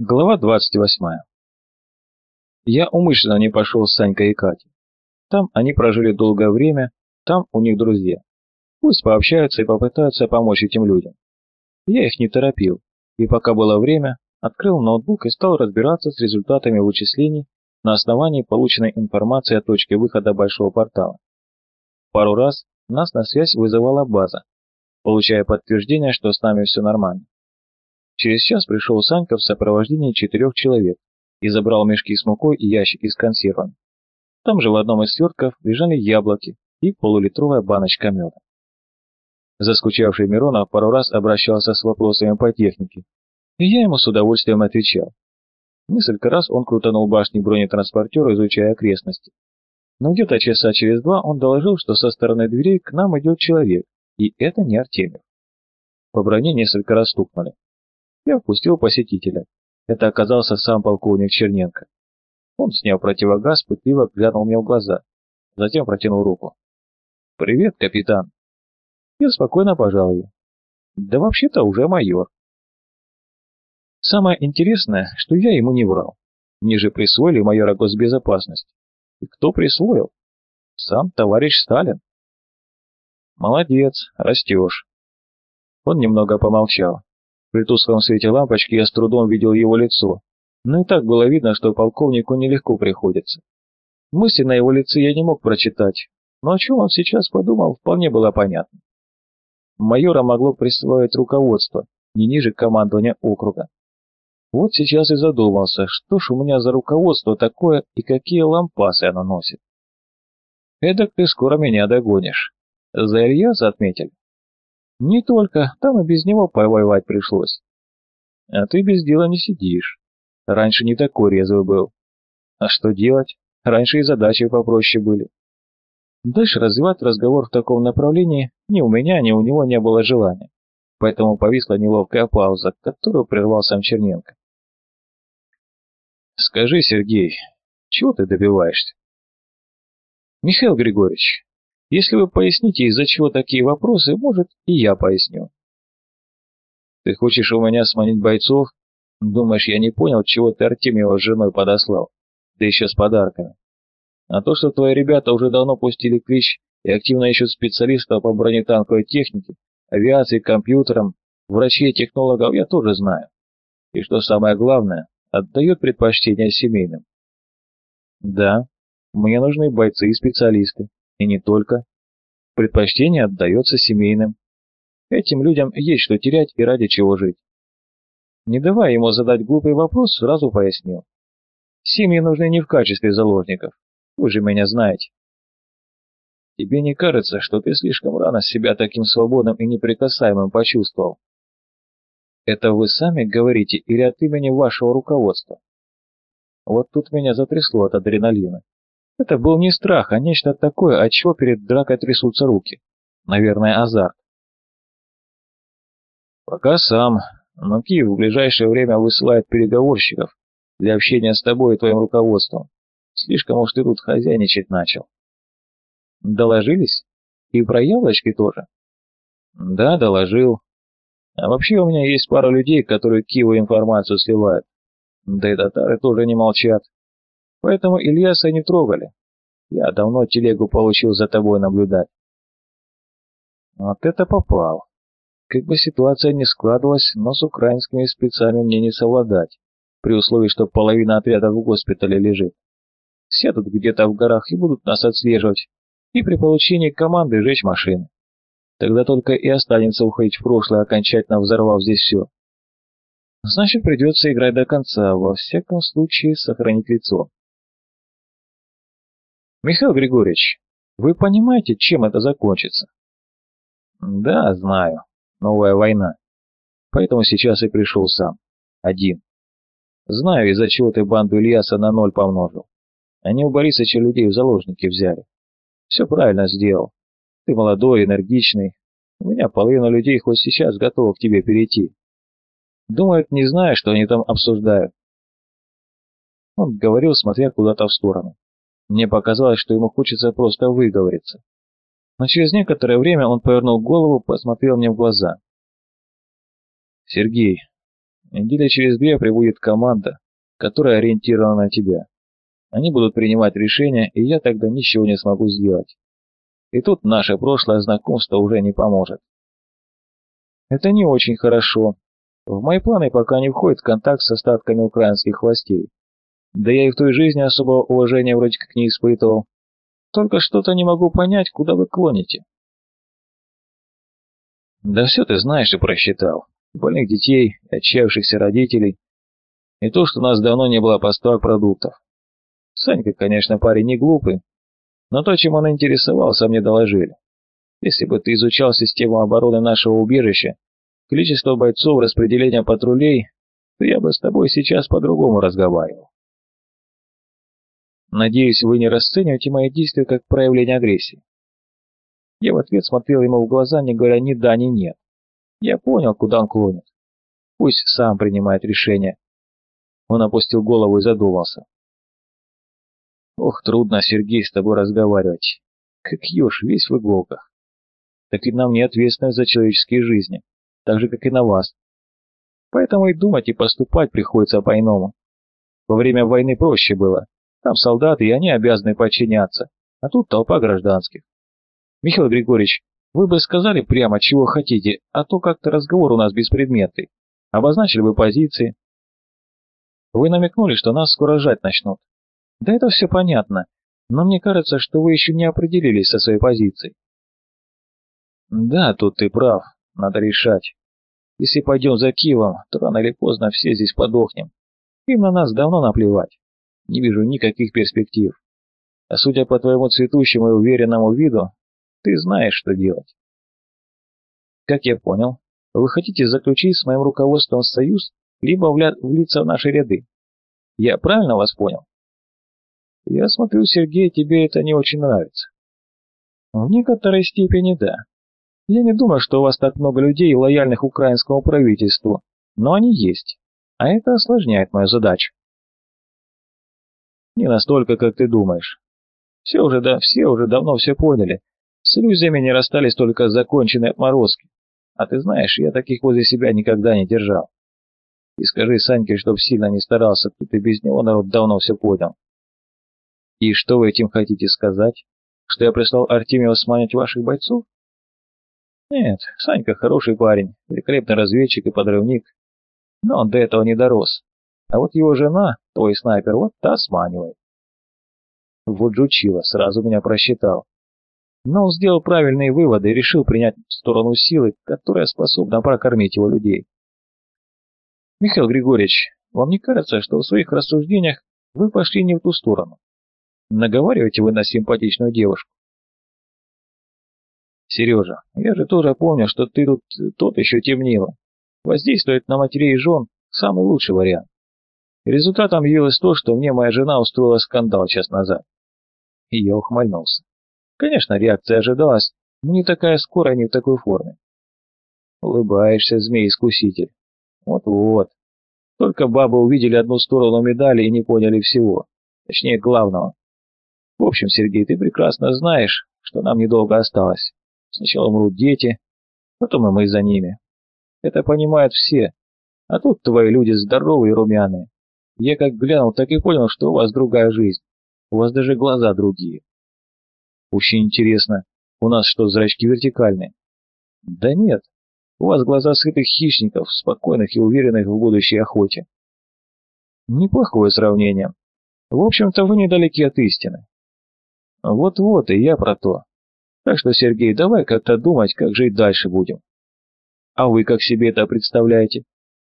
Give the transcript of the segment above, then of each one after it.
Глава 28. Я умышленно не пошел с Санькой и Катей. Там они прожили долгое время, там у них друзья. Пусть пообщаются и попытаются помочь этим людям. Я их не торопил, и пока было время, открыл ноутбук и стал разбираться с результатами вычислений на основании полученной информации о точке выхода большого портала. Пару раз нас на связь вызывала база, получая подтверждение, что с нами все нормально. Через час пришел Санька в сопровождении четырех человек и забрал мешки с мукой и ящики с консервами. Там же в одном из свертков лежали яблоки и полулитровая баночка меда. Заскучавший Миронов пару раз обращался с вопросами по технике, и я ему с удовольствием отвечал. Несколько раз он крутанул башни бронетранспортера, изучая окрестности. Но где-то часа через два он доложил, что со стороны дверей к нам идет человек, и это не Артемьев. По броне несколько раз стукнули. Я впустил посетителя. Это оказался сам полковник Черненко. Он снял противогаз, пытливо глянул мне в глаза, затем протянул руку. «Привет, капитан!» Я спокойно пожал ее. «Да вообще-то уже майор». Самое интересное, что я ему не врал. Мне же присвоили майора госбезопасности. И кто присвоил? Сам товарищ Сталин. Молодец, растешь. Он немного помолчал. При тусклом свете лампочки я с трудом видел его лицо, но и так было видно, что полковнику нелегко приходится. Мысли на его лице я не мог прочитать, но о чем он сейчас подумал, вполне было понятно. Майора могло присвоить руководство, не ниже командования округа. Вот сейчас и задумался, что ж у меня за руководство такое и какие лампасы оно носит. Эдак ты скоро меня догонишь. За Ильяса отметили? Не только, там и без него повоевать пришлось. А ты без дела не сидишь. Раньше не такой резвый был. А что делать? Раньше и задачи попроще были. Дальше развивать разговор в таком направлении ни у меня, ни у него не было желания. Поэтому повисла неловкая пауза, которую прервал сам Черненко. «Скажи, Сергей, чего ты добиваешься?» «Михаил Григорьевич, если вы поясните, из-за чего такие вопросы, может, и я поясню. Ты хочешь у меня сманить бойцов? Думаешь, я не понял, чего ты Артемьева с женой подослал? Да еще с подарками. А то, что твои ребята уже давно пустили клич и активно ищут специалистов по бронетанковой технике, авиации, компьютерам, врачей и технологов, я тоже знаю. И что самое главное, отдают предпочтение семейным. Да, мне нужны бойцы и специалисты. И не только. Предпочтение отдается семейным. Этим людям есть что терять и ради чего жить. Не давая ему задать глупый вопрос, сразу пояснил. Семьи нужны не в качестве заложников. Вы же меня знаете. Тебе не кажется, что ты слишком рано себя таким свободным и неприкасаемым почувствовал? Это вы сами говорите или от имени вашего руководства? Вот тут меня затрясло от адреналина. Это был не страх, а нечто такое, от чего перед дракой трясутся руки. Наверное, азарт. Пока сам, но Киев в ближайшее время высылает переговорщиков для общения с тобой и твоим руководством. Слишком уж ты тут хозяйничать начал. Доложились? И про яблочки тоже? Да, доложил. А вообще у меня есть пара людей, которые Киеву информацию сливают. Да и татары тоже не молчат. Поэтому Ильяса не трогали. Я давно телегу получил за тобой наблюдать. Вот это попал. Как бы ситуация ни складывалась, но с украинскими спецами мне не совладать, при условии, что половина отряда в госпитале лежит. Сядут где-то в горах и будут нас отслеживать, и при получении команды жечь машины. Тогда только и останется уходить в прошлое, окончательно взорвав здесь все. Значит, придется играть до конца, во всяком случае сохранить лицо. Михаил Григорьевич, вы понимаете, чем это закончится? Да, знаю. Новая война. Поэтому сейчас и пришел сам. Один. Знаю, из-за чего ты банду Ильяса на ноль помножил. Они у Борисовича людей в заложники взяли. Все правильно сделал. Ты молодой, энергичный. У меня половина людей хоть сейчас готова к тебе перейти. Думают, не зная, что они там обсуждают. Он говорил, смотря куда-то в сторону. Мне показалось, что ему хочется просто выговориться. Но через некоторое время он повернул голову, посмотрел мне в глаза. «Сергей, Недели через две прибудет команда, которая ориентирована на тебя. Они будут принимать решения, и я тогда ничего не смогу сделать. И тут наше прошлое знакомство уже не поможет. Это не очень хорошо. В мои планы пока не входит контакт с остатками украинских властей. Да я и в той жизни особого уважения вроде как не испытывал. Только что-то не могу понять, куда вы клоните. Да все ты знаешь и просчитал. Больных детей, отчаявшихся родителей. И то, что у нас давно не было поставок продуктов. Санька, конечно, парень не глупый, но то, чем он интересовался, мне доложили. Если бы ты изучал систему обороны нашего убежища, количество бойцов, распределение патрулей, то я бы с тобой сейчас по-другому разговаривал. Надеюсь, вы не расцениваете мои действия как проявление агрессии. Я в ответ смотрел ему в глаза, не говоря ни да, ни нет. Я понял, куда он клонит. Пусть сам принимает решение. Он опустил голову и задумался. Ох, трудно, Сергей, с тобой разговаривать. Как еж, весь в иголках. Так и на мне ответственность за человеческие жизни, так же, как и на вас. Поэтому и думать, и поступать приходится по-иному. Во время войны проще было. Там солдаты, и они обязаны подчиняться. А тут толпа гражданских. Михаил Григорьевич, вы бы сказали прямо, чего хотите, а то как-то разговор у нас беспредметный. Обозначили бы позиции. Вы намекнули, что нас скоро жать начнут. Да это все понятно, но мне кажется, что вы еще не определились со своей позицией. Да, тут ты прав, надо решать. Если пойдем за Киевом, то рано или поздно все здесь подохнем. Им на нас давно наплевать. Не вижу никаких перспектив. А судя по твоему цветущему и уверенному виду, ты знаешь, что делать. Как я понял, вы хотите заключить с моим руководством союз, либо влиться в наши ряды. Я правильно вас понял? Я смотрю, Сергей, тебе это не очень нравится. В некоторой степени да. Я не думаю, что у вас так много людей, лояльных украинскому правительству, но они есть, а это осложняет мою задачу. Не настолько, как ты думаешь. Все уже, да, все уже давно все поняли. С иллюзиями не расстались только законченные отморозки. А ты знаешь, я таких возле себя никогда не держал. И скажи Саньке, чтоб сильно не старался, тут и без него народ давно все понял. И что вы этим хотите сказать? Что я прислал Артемия сманить ваших бойцов? Нет, Санька хороший парень, великолепный разведчик и подрывник. Но он до этого не дорос. А вот его жена, твой снайпер, вот та сманивает. Вот жучила, сразу меня просчитал. Но он сделал правильные выводы и решил принять сторону силы, которая способна прокормить его людей. Михаил Григорьевич, вам не кажется, что в своих рассуждениях вы пошли не в ту сторону? Наговариваете вы на симпатичную девушку? Сережа, я же тоже помню, что ты тут тот еще темнило. Воздействовать на матерей и жен – самый лучший вариант. Результатом явилось то, что мне моя жена устроила скандал час назад. И я ухмыльнулся. Конечно, реакция ожидалась, но не такая скорая, не в такой форме. Улыбаешься, змей-искуситель. Вот-вот. Только бабы увидели одну сторону медали и не поняли всего. Точнее, главного. В общем, Сергей, ты прекрасно знаешь, что нам недолго осталось. Сначала умрут дети, потом и мы за ними. Это понимают все. А тут твои люди здоровые и румяные. Я как глянул, так и понял, что у вас другая жизнь. У вас даже глаза другие. Очень интересно. У нас что, зрачки вертикальные? Да нет. У вас глаза сытых хищников, спокойных и уверенных в будущей охоте. Неплохое сравнение. В общем-то, вы недалеки от истины. Вот-вот, и я про то. Так что, Сергей, давай как-то думать, как жить дальше будем. А вы как себе это представляете?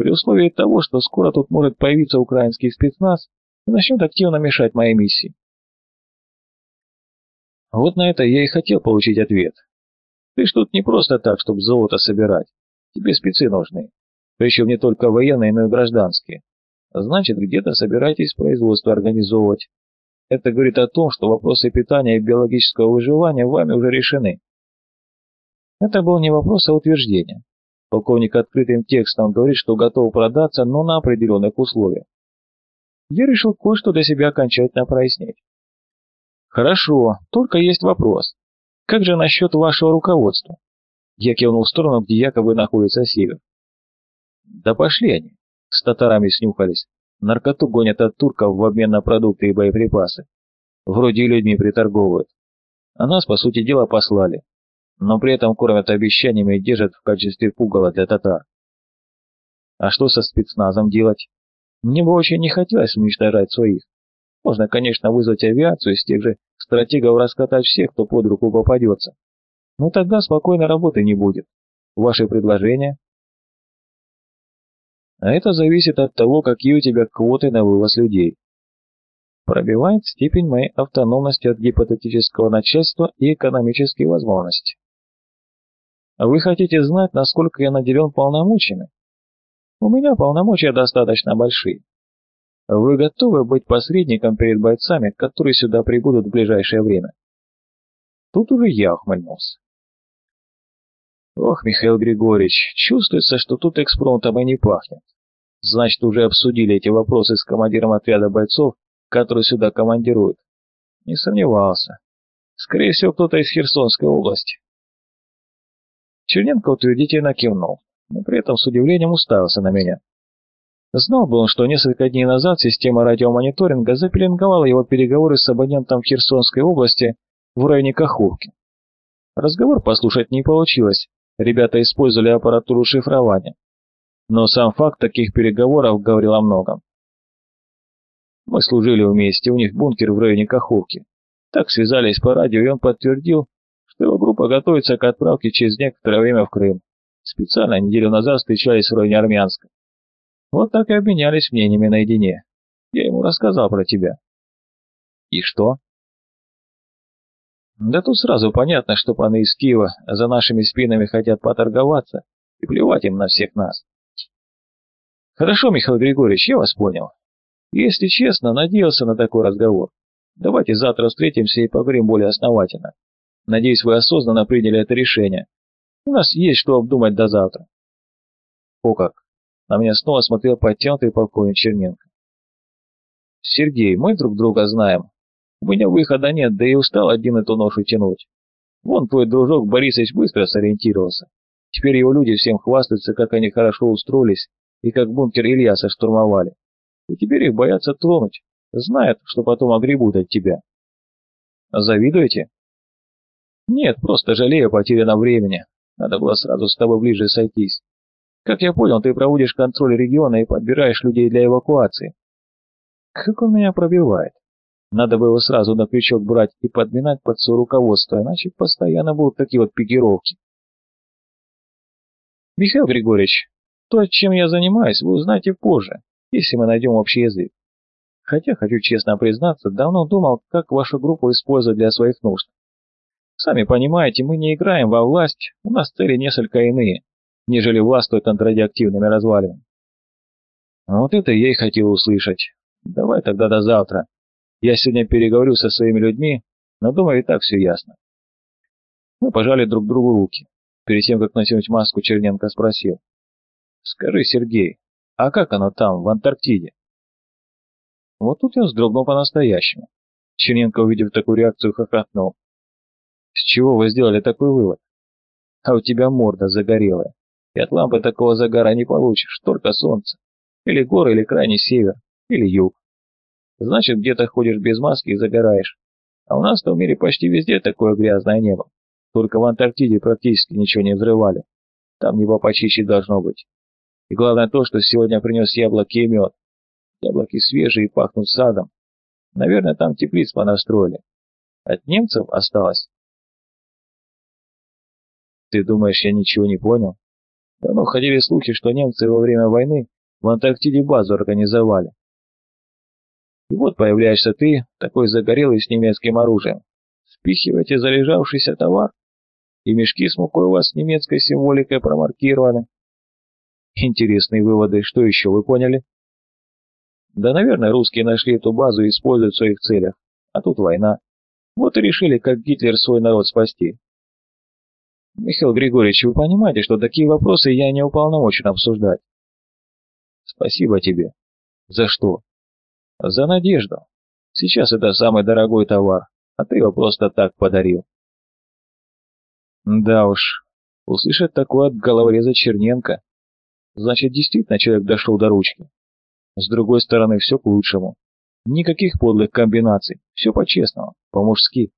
При условии того, что скоро тут может появиться украинский спецназ и начнет активно мешать моей миссии. Вот на это я и хотел получить ответ. Ты ж тут не просто так, чтобы золото собирать. Тебе спецы нужны. Причем не только военные, но и гражданские. Значит, где-то собираетесь производство организовывать. Это говорит о том, что вопросы питания и биологического выживания вами уже решены. Это был не вопрос, а утверждение. Полковник открытым текстом говорит, что готов продаться, но на определенных условиях. Я решил кое-что для себя окончательно прояснить. Хорошо, только есть вопрос. Как же насчет вашего руководства? Я кивнул в сторону, где якобы находится север. Да пошли они. С татарами снюхались. Наркоту гонят от турков в обмен на продукты и боеприпасы. Вроде и людьми приторговывают. А нас, по сути дела, послали. Но при этом кормят обещаниями и держат в качестве пугала для татар. А что со спецназом делать? Мне бы очень не хотелось уничтожать своих. Можно, конечно, вызвать авиацию из тех же стратегов раскатать всех, кто под руку попадется. Но тогда спокойной работы не будет. Ваши предложения? А это зависит от того, какие у тебя квоты на вывоз людей. Пробивает степень моей автономности от гипотетического начальства и экономические возможности. А вы хотите знать, насколько я наделен полномочиями? У меня полномочия достаточно большие. Вы готовы быть посредником перед бойцами, которые сюда прибудут в ближайшее время? Тут уже я ухмыльнулся. Ох, Михаил Григорьевич, чувствуется, что тут экспромтом и не пахнет. Значит, уже обсудили эти вопросы с командиром отряда бойцов, который сюда командирует. Не сомневался. Скорее всего, кто-то из Херсонской области. Черненко утвердительно кивнул, но при этом с удивлением уставился на меня. Знал бы он, что несколько дней назад система радиомониторинга запеленговала его переговоры с абонентом в Херсонской области в районе Каховки. Разговор послушать не получилось, ребята использовали аппаратуру шифрования. Но сам факт таких переговоров говорил о многом. Мы служили вместе, у них бункер в районе Каховки. Так связались по радио, и он подтвердил, группа к отправке через некоторое время в Крым. Специально неделю назад встречались в районе Армянска. Вот так и обменялись мнениями наедине. Я ему рассказал про тебя. И что? Да тут сразу понятно, что паны из Киева за нашими спинами хотят поторговаться, и плевать им на всех нас. Хорошо, Михаил Григорьевич, я вас понял. Если честно, надеялся на такой разговор. Давайте завтра встретимся и поговорим более основательно. Надеюсь, вы осознанно приняли это решение. У нас есть что обдумать до завтра. О как! На меня снова смотрел подтянутый полковник Черненко. «Сергей, мы друг друга знаем. У меня выхода нет, да и устал один эту ношу тянуть. Вон твой дружок Борисович быстро сориентировался. Теперь его люди всем хвастаются, как они хорошо устроились и как бункер Ильяса штурмовали. И теперь их боятся тронуть, знают, что потом огребут от тебя. Завидуете? Нет, просто жалею потерянного времени. Надо было сразу с тобой ближе сойтись. Как я понял, ты проводишь контроль региона и подбираешь людей для эвакуации. Как он меня пробивает. Надо было сразу на крючок брать и подминать под свое руководство, иначе постоянно будут такие вот пикировки. Михаил Григорьевич, то, чем я занимаюсь, вы узнаете позже, если мы найдем общий язык. Хотя, хочу честно признаться, давно думал, как вашу группу использовать для своих нужд. Сами понимаете, мы не играем во власть, у нас цели несколько иные нежели властвует над радиоактивными развалинами. Вот это я и хотел услышать. Давай тогда до завтра. Я сегодня переговорю со своими людьми, но думаю, и так все ясно. Мы пожали друг другу руки. Перед тем, как натянуть маску, Черненко спросил. «Скажи, Сергей, а как оно там, в Антарктиде?» Вот тут я вздрогнул по-настоящему. Черненко, увидев такую реакцию, хохотнул. «С чего вы сделали такой вывод? А у тебя морда загорелая. И от лампы такого загара не получишь, только солнце. Или горы, или крайний север, или юг. Значит, где-то ходишь без маски и загораешь. А у нас-то в мире почти везде такое грязное небо. Только в Антарктиде практически ничего не взрывали. Там небо почище должно быть. И главное то, что сегодня принес яблоки и мед. Яблоки свежие и пахнут садом. Наверное, там теплиц понастроили. От немцев осталось. Ты думаешь, я ничего не понял? Давно ходили слухи, что немцы во время войны в Антарктиде базу организовали. И вот появляешься ты, такой загорелый с немецким оружием. Спихиваете залежавшийся товар, и мешки с мукой у вас с немецкой символикой промаркированы. Интересные выводы, что еще вы поняли? Да, наверное, русские нашли эту базу и используют в своих целях. А тут война. Вот и решили, как Гитлер свой народ спасти. Михаил Григорьевич, вы понимаете, что такие вопросы я не уполномочен обсуждать. Спасибо тебе. За что? За надежду. Сейчас это самый дорогой товар, а ты его просто так подарил. Да уж, услышать такое от головореза Черненко. значит, действительно человек дошел до ручки. С другой стороны, все к лучшему. Никаких подлых комбинаций, все по-честному, по-мужски.